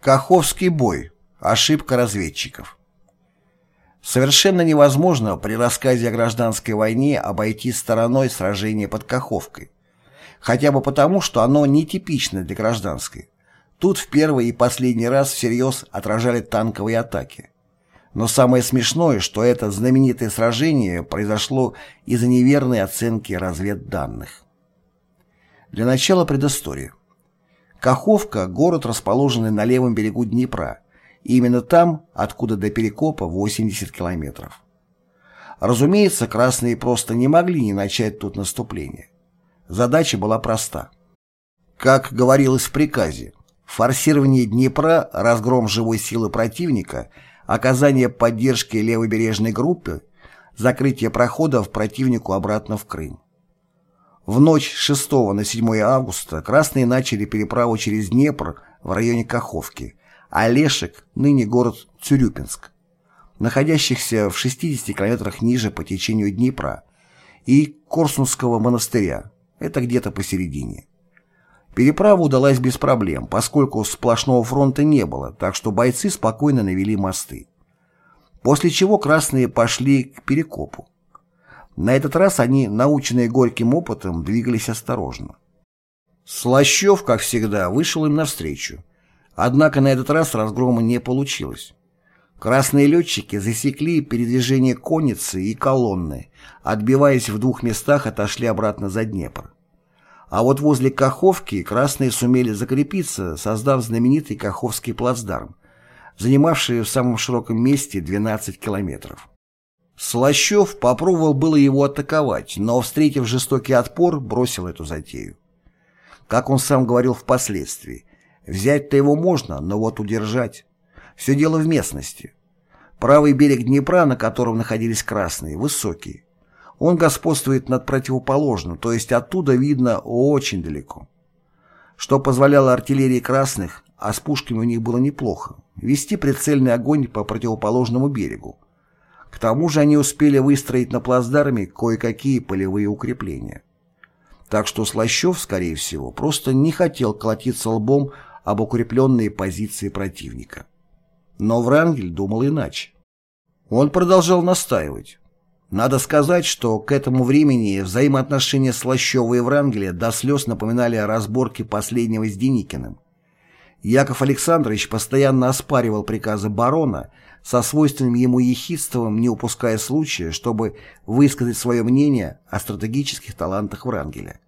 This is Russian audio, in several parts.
Каховский бой. Ошибка разведчиков. Совершенно невозможно при рассказе о гражданской войне обойти стороной сражение под Каховкой. Хотя бы потому, что оно нетипично для гражданской. Тут в первый и последний раз всерьез отражали танковые атаки. Но самое смешное, что это знаменитое сражение произошло из-за неверной оценки разведданных. Для начала предыстория. Каховка – город, расположенный на левом берегу Днепра, и именно там, откуда до Перекопа 80 километров. Разумеется, красные просто не могли не начать тут наступление. Задача была проста. Как говорилось в приказе, форсирование Днепра, разгром живой силы противника, оказание поддержки левобережной группы, закрытие проходов противнику обратно в Крым. В ночь с 6 на 7 августа красные начали переправу через Днепр в районе Каховки, а Лешек, ныне город Цюрюпинск, находящихся в 60 километрах ниже по течению Днепра, и Корсунского монастыря, это где-то посередине. Переправа удалась без проблем, поскольку сплошного фронта не было, так что бойцы спокойно навели мосты. После чего красные пошли к Перекопу. На этот раз они, наученные горьким опытом, двигались осторожно. Слащев, как всегда, вышел им навстречу. Однако на этот раз разгрома не получилось. Красные летчики засекли передвижение конницы и колонны, отбиваясь в двух местах, отошли обратно за Днепр. А вот возле Каховки красные сумели закрепиться, создав знаменитый Каховский плацдарм, занимавший в самом широком месте 12 километров. Слащев попробовал было его атаковать, но, встретив жестокий отпор, бросил эту затею. Как он сам говорил впоследствии, взять-то его можно, но вот удержать. Все дело в местности. Правый берег Днепра, на котором находились красные, высокий. Он господствует над противоположным, то есть оттуда видно очень далеко. Что позволяло артиллерии красных, а с пушками у них было неплохо, вести прицельный огонь по противоположному берегу. К тому же они успели выстроить на плацдарме кое-какие полевые укрепления. Так что Слащев, скорее всего, просто не хотел колотиться лбом об укрепленные позиции противника. Но Врангель думал иначе. Он продолжал настаивать. Надо сказать, что к этому времени взаимоотношения Слащева и Врангеля до слез напоминали о разборке последнего с Деникиным. Яков Александрович постоянно оспаривал приказы барона, со свойственным ему ехидством, не упуская случая, чтобы высказать свое мнение о стратегических талантах Врангеля.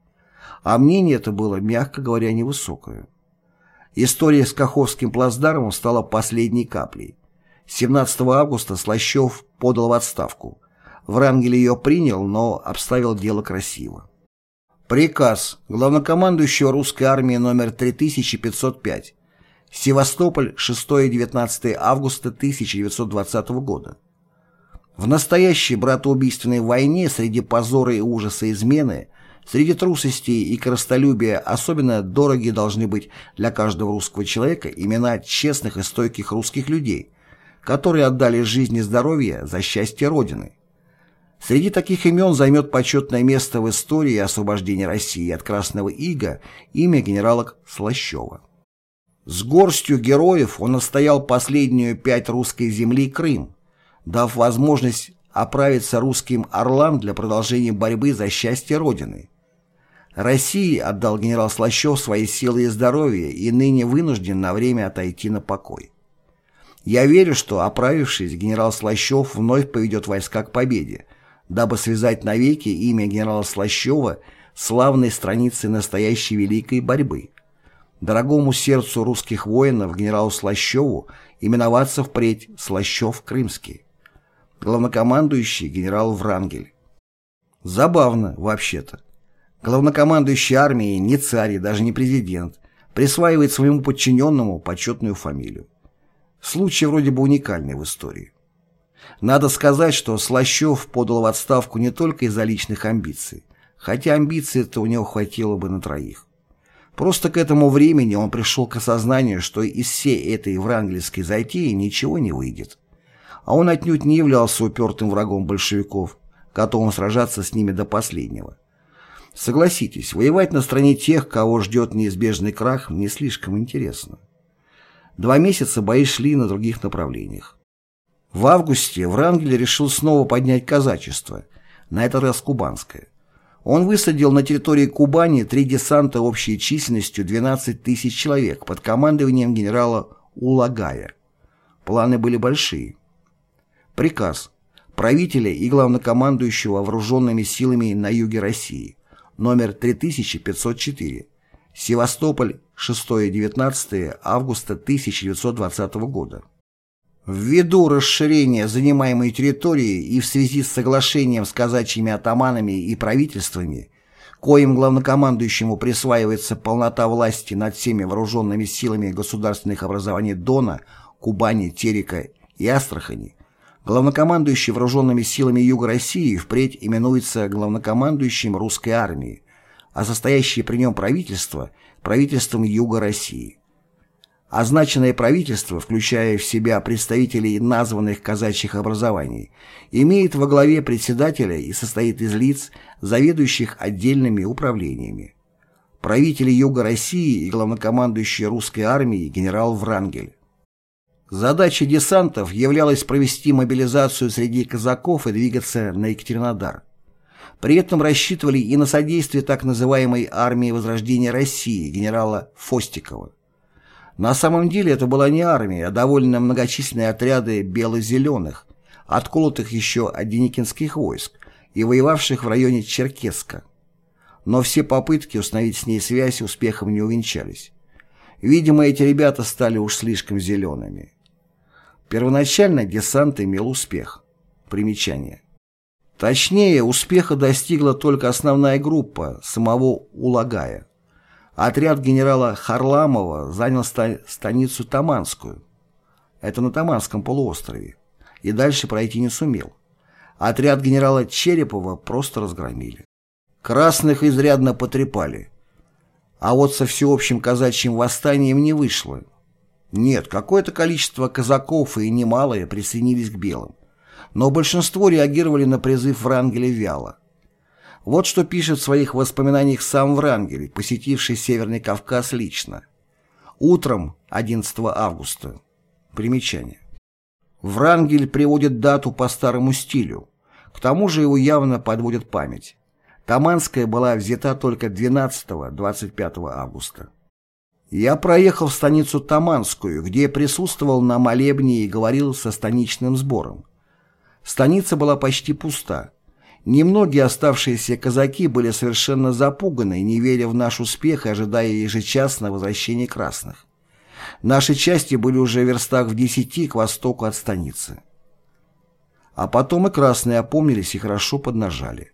А мнение это было, мягко говоря, невысокое. История с Каховским плацдармом стала последней каплей. 17 августа Слащев подал в отставку. Врангель ее принял, но обставил дело красиво. Приказ главнокомандующего русской армии номер 3505. Севастополь, 6-19 августа 1920 года. В настоящей братоубийственной войне среди позора и ужаса измены – Среди трусости и коростолюбия особенно дороги должны быть для каждого русского человека имена честных и стойких русских людей, которые отдали жизнь и здоровье за счастье Родины. Среди таких имен займет почетное место в истории освобождения России от Красного Ига имя генерала Слащева. С горстью героев он отстоял последнюю пять русской земли Крым, дав возможность оправиться русским орлам для продолжения борьбы за счастье Родины. России отдал генерал Слащев свои силы и здоровье и ныне вынужден на время отойти на покой. Я верю, что, оправившись, генерал Слащев вновь поведет войска к победе, дабы связать навеки имя генерала Слащева славной страницей настоящей великой борьбы. Дорогому сердцу русских воинов генералу Слащеву именоваться впредь Слащев-Крымский. Главнокомандующий генерал Врангель. Забавно, вообще-то. Главнокомандующий армией не царь и даже не президент, присваивает своему подчиненному почетную фамилию. Случай вроде бы уникальный в истории. Надо сказать, что Слащев подал в отставку не только из-за личных амбиций, хотя амбиций-то у него хватило бы на троих. Просто к этому времени он пришел к осознанию, что из всей этой врангельской затеи ничего не выйдет. А он отнюдь не являлся упертым врагом большевиков, готовым сражаться с ними до последнего. Согласитесь, воевать на стороне тех, кого ждет неизбежный крах, не слишком интересно. Два месяца бои шли на других направлениях. В августе Врангель решил снова поднять казачество, на этот раз кубанское. Он высадил на территории Кубани три десанта общей численностью 12 тысяч человек под командованием генерала Улагая. Планы были большие. Приказ правителя и главнокомандующего вооруженными силами на юге России, номер 3504, Севастополь, 6-19 августа 1920 года. Ввиду расширения занимаемой территории и в связи с соглашением с казачьими атаманами и правительствами, коим главнокомандующему присваивается полнота власти над всеми вооруженными силами государственных образований Дона, Кубани, Терека и Астрахани, главнокомандующий вооруженными силами Юга России впредь именуется главнокомандующим русской армии, а состоящее при нем правительство – правительством Юга России. Означенное правительство, включая в себя представителей названных казачьих образований, имеет во главе председателя и состоит из лиц, заведующих отдельными управлениями. Правители Юга России и главнокомандующий русской армией генерал Врангель. Задача десантов являлась провести мобилизацию среди казаков и двигаться на Екатеринодар. При этом рассчитывали и на содействие так называемой армии Возрождения России генерала Фостикова. На самом деле это была не армия, а довольно многочисленные отряды бело-зеленых, отколотых еще от деникинских войск и воевавших в районе Черкесска. Но все попытки установить с ней связь успехом не увенчались. Видимо, эти ребята стали уж слишком зелеными. Первоначально десант имел успех. Примечание. Точнее, успеха достигла только основная группа самого Улагая. Отряд генерала Харламова занял ста станицу Таманскую. Это на Таманском полуострове. И дальше пройти не сумел. Отряд генерала Черепова просто разгромили. Красных изрядно потрепали. А вот со всеобщим казачьим восстанием не вышло. Нет, какое-то количество казаков и немалое присоединились к белым. Но большинство реагировали на призыв Врангеля вяло. Вот что пишет в своих воспоминаниях сам Врангель, посетивший Северный Кавказ лично. Утром 11 августа. Примечание. Врангель приводит дату по старому стилю. К тому же его явно подводит память. Таманская была взята только 12-25 августа. Я проехал в станицу Таманскую, где присутствовал на молебне и говорил со станичным сбором. Станица была почти пуста. Немногие оставшиеся казаки были совершенно запуганы, не веря в наш успех и ожидая ежечасно возвращения красных. Наши части были уже в верстах в десяти к востоку от станицы. А потом и красные опомнились и хорошо поднажали.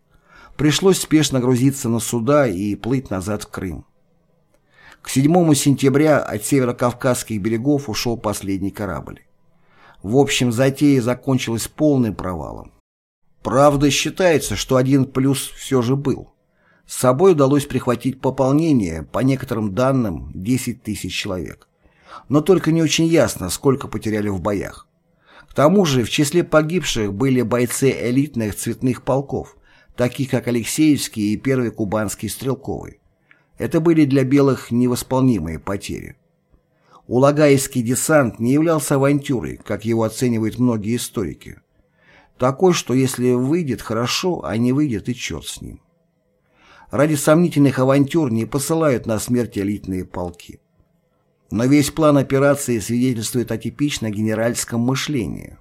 Пришлось спешно грузиться на суда и плыть назад в Крым. К 7 сентября от северокавказских берегов ушел последний корабль. В общем, затея закончилась полным провалом. Правда, считается, что один плюс все же был. С собой удалось прихватить пополнение, по некоторым данным, 10 тысяч человек. Но только не очень ясно, сколько потеряли в боях. К тому же в числе погибших были бойцы элитных цветных полков, таких как Алексеевский и Первый Кубанский Стрелковый. Это были для белых невосполнимые потери. Улагайский десант не являлся авантюрой, как его оценивают многие историки. Такой, что если выйдет хорошо, а не выйдет и черт с ним. Ради сомнительных авантюр не посылают на смерть элитные полки. Но весь план операции свидетельствует о типично генеральском мышлении.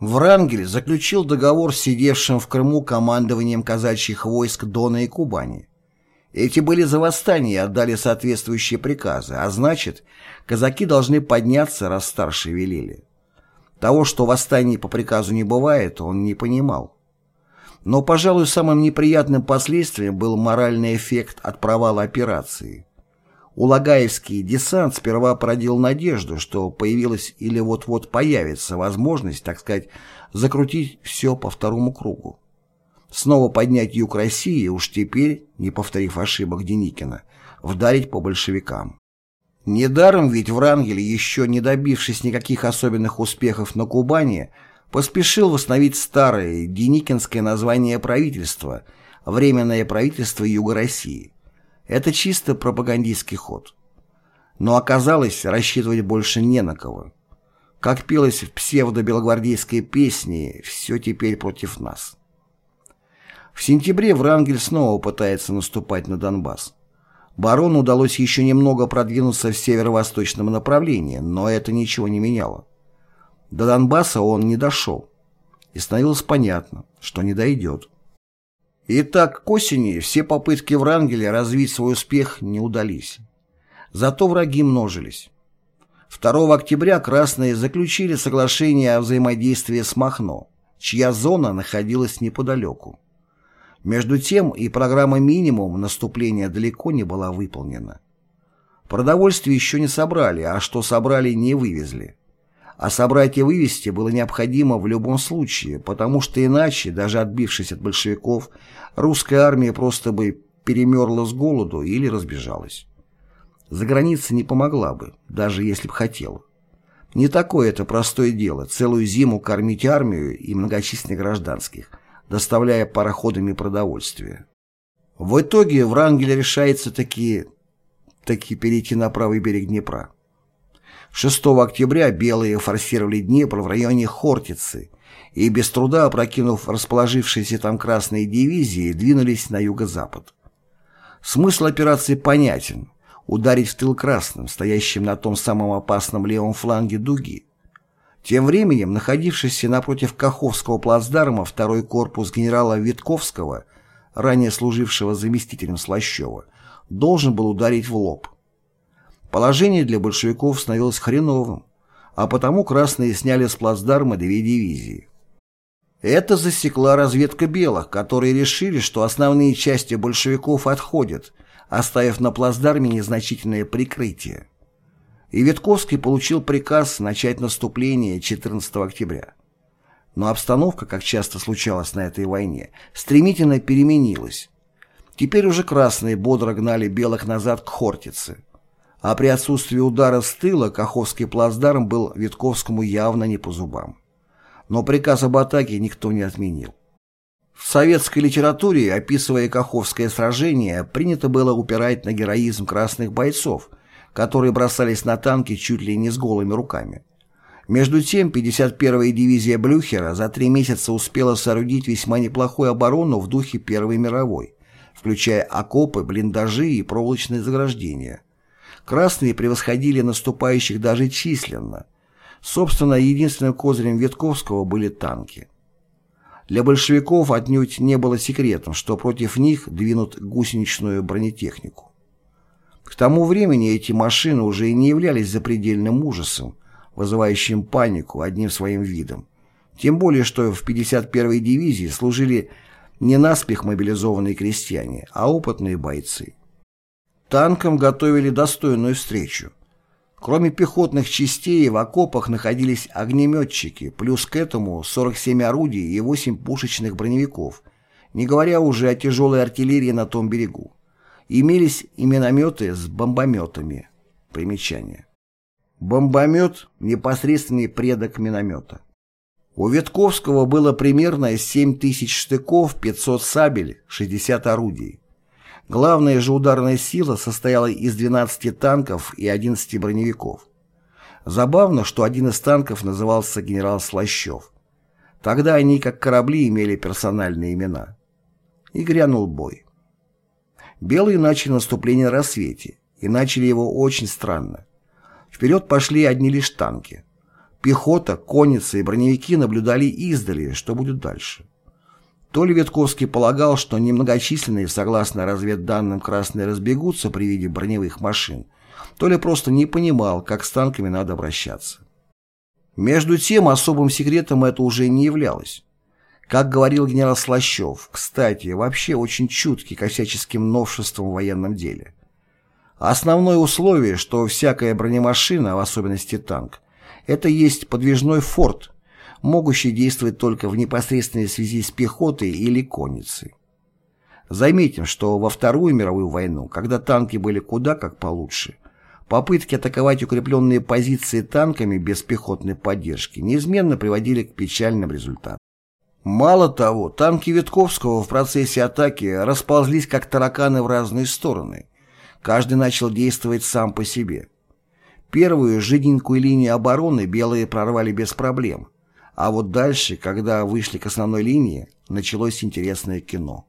Врангель заключил договор с сидевшим в Крыму командованием казачьих войск Дона и Кубани. Эти были за восстание и отдали соответствующие приказы, а значит, казаки должны подняться, раз старшие велели. Того, что восстаний по приказу не бывает, он не понимал. Но, пожалуй, самым неприятным последствием был моральный эффект от провала операции. Улагаевский десант сперва породил надежду, что появилась или вот-вот появится возможность, так сказать, закрутить все по второму кругу. Снова поднять юг России, уж теперь, не повторив ошибок Деникина, вдарить по большевикам. Недаром ведь Врангель, еще не добившись никаких особенных успехов на Кубани, поспешил восстановить старое деникинское название правительства «Временное правительство Юга России». Это чисто пропагандистский ход. Но оказалось, рассчитывать больше не на кого. Как пелось в псевдо-белогвардейской песне «Все теперь против нас». В сентябре Врангель снова пытается наступать на Донбасс. Барону удалось еще немного продвинуться в северо-восточном направлении, но это ничего не меняло. До Донбасса он не дошел, и становилось понятно, что не дойдет. Итак, к осени все попытки Врангеля развить свой успех не удались. Зато враги множились. 2 октября красные заключили соглашение о взаимодействии с Махно, чья зона находилась неподалеку. Между тем и программа «Минимум» наступления далеко не была выполнена. Продовольствие еще не собрали, а что собрали, не вывезли. А собрать и вывести было необходимо в любом случае, потому что иначе, даже отбившись от большевиков, русская армия просто бы перемерла с голоду или разбежалась. За границей не помогла бы, даже если бы хотела. Не такое это простое дело, целую зиму кормить армию и многочисленных гражданских, доставляя пароходами продовольствие. В итоге Врангель решается таки, таки перейти на правый берег Днепра. 6 октября белые форсировали Днепр в районе Хортицы и без труда, опрокинув расположившиеся там красные дивизии, двинулись на юго-запад. Смысл операции понятен – ударить в тыл красным, стоящим на том самом опасном левом фланге дуги. Тем временем, находившийся напротив Каховского плацдарма второй корпус генерала Витковского, ранее служившего заместителем Слащева, должен был ударить в лоб. Положение для большевиков становилось хреновым, а потому красные сняли с плацдарма две дивизии. Это засекла разведка белых, которые решили, что основные части большевиков отходят, оставив на плацдарме незначительное прикрытие. И Витковский получил приказ начать наступление 14 октября. Но обстановка, как часто случалось на этой войне, стремительно переменилась. Теперь уже красные бодро гнали белых назад к Хортице а при отсутствии удара с тыла Каховский плацдарм был Витковскому явно не по зубам. Но приказ об атаке никто не отменил. В советской литературе, описывая Каховское сражение, принято было упирать на героизм красных бойцов, которые бросались на танки чуть ли не с голыми руками. Между тем, 51-я дивизия Блюхера за три месяца успела соорудить весьма неплохую оборону в духе Первой мировой, включая окопы, блиндажи и проволочные заграждения – Красные превосходили наступающих даже численно. Собственно, единственным козырем Витковского были танки. Для большевиков отнюдь не было секретом, что против них двинут гусеничную бронетехнику. К тому времени эти машины уже и не являлись запредельным ужасом, вызывающим панику одним своим видом. Тем более, что в 51-й дивизии служили не наспех мобилизованные крестьяне, а опытные бойцы. Танкам готовили достойную встречу. Кроме пехотных частей в окопах находились огнеметчики, плюс к этому 47 орудий и 8 пушечных броневиков, не говоря уже о тяжелой артиллерии на том берегу. Имелись и минометы с бомбометами. Примечание. Бомбомет – непосредственный предок миномета. У Ветковского было примерно 7 тысяч штыков, 500 сабель, 60 орудий. Главная же ударная сила состояла из 12 танков и 11 броневиков. Забавно, что один из танков назывался генерал Слащев. Тогда они, как корабли, имели персональные имена. И грянул бой. Белые начали наступление на рассвете, и начали его очень странно. Вперед пошли одни лишь танки. Пехота, конница и броневики наблюдали издали, что будет дальше. То ли Ветковский полагал, что немногочисленные, согласно разведданным, красные разбегутся при виде броневых машин, то ли просто не понимал, как с танками надо обращаться. Между тем, особым секретом это уже не являлось. Как говорил генерал Слащев, кстати, вообще очень чуткий к всяческим новшествам в военном деле. Основное условие, что всякая бронемашина, в особенности танк, это есть подвижной форт, могущий действовать только в непосредственной связи с пехотой или конницей. Заметим, что во Вторую мировую войну, когда танки были куда как получше, попытки атаковать укрепленные позиции танками без пехотной поддержки неизменно приводили к печальным результатам. Мало того, танки Витковского в процессе атаки расползлись как тараканы в разные стороны. Каждый начал действовать сам по себе. Первую жиденькую линию обороны белые прорвали без проблем, а вот дальше, когда вышли к основной линии, началось интересное кино.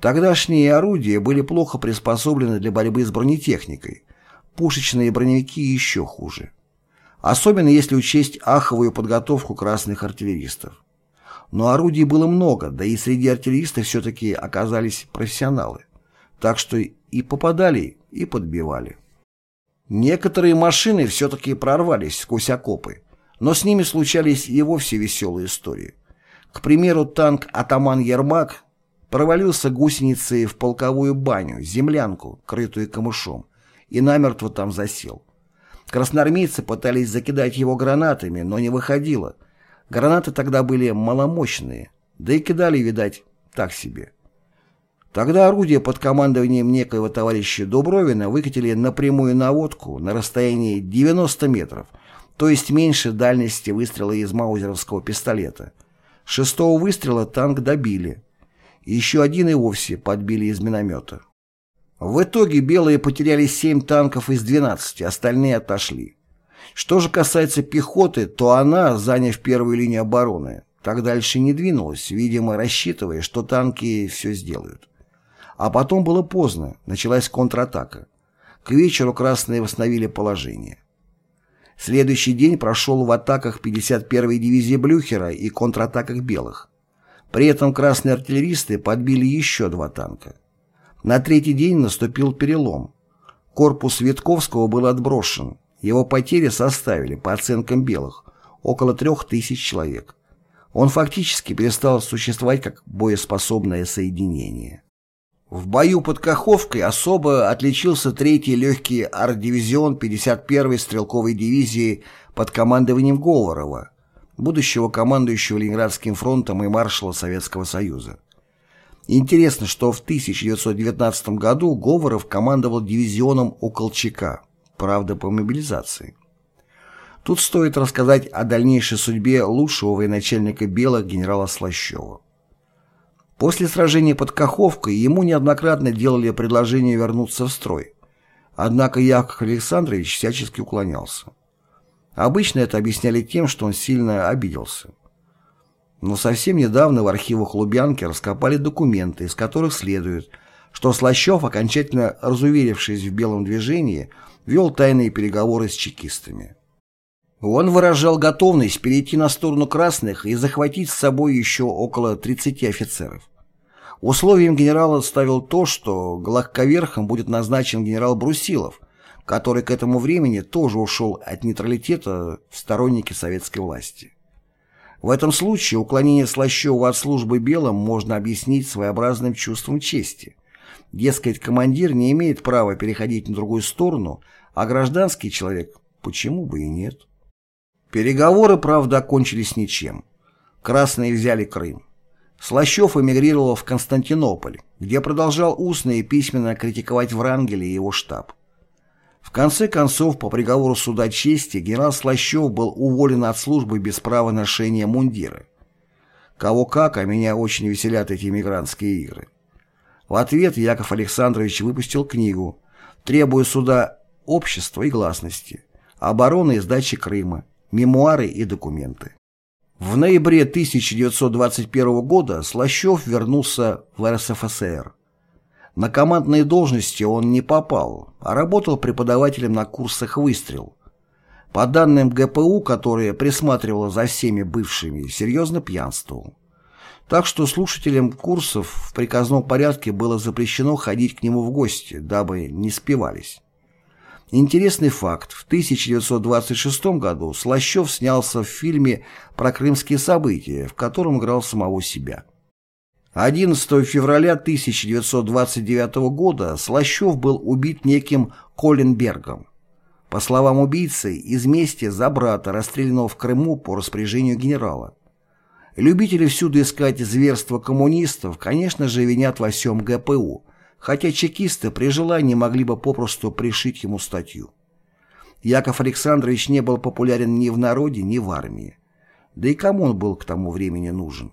Тогдашние орудия были плохо приспособлены для борьбы с бронетехникой, пушечные броневики еще хуже. Особенно если учесть аховую подготовку красных артиллеристов. Но орудий было много, да и среди артиллеристов все-таки оказались профессионалы. Так что и попадали, и подбивали. Некоторые машины все-таки прорвались сквозь окопы, но с ними случались и вовсе веселые истории. К примеру, танк «Атаман Ермак» провалился гусеницей в полковую баню, землянку, крытую камышом, и намертво там засел. Красноармейцы пытались закидать его гранатами, но не выходило. Гранаты тогда были маломощные, да и кидали, видать, так себе. Тогда орудия под командованием некоего товарища Дубровина выкатили напрямую наводку на расстоянии 90 метров, то есть меньше дальности выстрела из маузеровского пистолета. Шестого выстрела танк добили. Еще один и вовсе подбили из миномета. В итоге белые потеряли 7 танков из 12, остальные отошли. Что же касается пехоты, то она, заняв первую линию обороны, так дальше не двинулась, видимо, рассчитывая, что танки все сделают. А потом было поздно, началась контратака. К вечеру красные восстановили положение. Следующий день прошел в атаках 51-й дивизии Блюхера и контратаках белых. При этом красные артиллеристы подбили еще два танка. На третий день наступил перелом. Корпус Витковского был отброшен. Его потери составили, по оценкам белых, около трех тысяч человек. Он фактически перестал существовать как боеспособное соединение. В бою под Каховкой особо отличился 3-й легкий арт-дивизион 51-й стрелковой дивизии под командованием Говорова, будущего командующего Ленинградским фронтом и маршала Советского Союза. Интересно, что в 1919 году Говоров командовал дивизионом у Колчака, правда по мобилизации. Тут стоит рассказать о дальнейшей судьбе лучшего военачальника Белых генерала Слащева. После сражения под Каховкой ему неоднократно делали предложение вернуться в строй. Однако Яков Александрович всячески уклонялся. Обычно это объясняли тем, что он сильно обиделся. Но совсем недавно в архивах Лубянки раскопали документы, из которых следует, что Слащев, окончательно разуверившись в белом движении, вел тайные переговоры с чекистами. Он выражал готовность перейти на сторону красных и захватить с собой еще около 30 офицеров. Условием генерала ставил то, что главковерхом будет назначен генерал Брусилов, который к этому времени тоже ушел от нейтралитета в сторонники советской власти. В этом случае уклонение Слащева от службы белым можно объяснить своеобразным чувством чести. Дескать, командир не имеет права переходить на другую сторону, а гражданский человек почему бы и нет. Переговоры, правда, окончились ничем. Красные взяли Крым. Слащев эмигрировал в Константинополь, где продолжал устно и письменно критиковать Врангеля и его штаб. В конце концов, по приговору суда чести, генерал Слащев был уволен от службы без права ношения мундира. Кого как, а меня очень веселят эти мигрантские игры. В ответ Яков Александрович выпустил книгу, требуя суда общества и гласности, обороны и сдачи Крыма, мемуары и документы. В ноябре 1921 года Слащев вернулся в РСФСР. На командные должности он не попал, а работал преподавателем на курсах «Выстрел». По данным ГПУ, которое присматривало за всеми бывшими, серьезно пьянствовал. Так что слушателям курсов в приказном порядке было запрещено ходить к нему в гости, дабы не спивались. Интересный факт. В 1926 году Слащев снялся в фильме про крымские события, в котором играл самого себя. 11 февраля 1929 года Слащев был убит неким Коленбергом. По словам убийцы, из мести за брата, расстрелянного в Крыму по распоряжению генерала. Любители всюду искать зверства коммунистов, конечно же, винят во всем ГПУ, хотя чекисты при желании могли бы попросту пришить ему статью. Яков Александрович не был популярен ни в народе, ни в армии. Да и кому он был к тому времени нужен?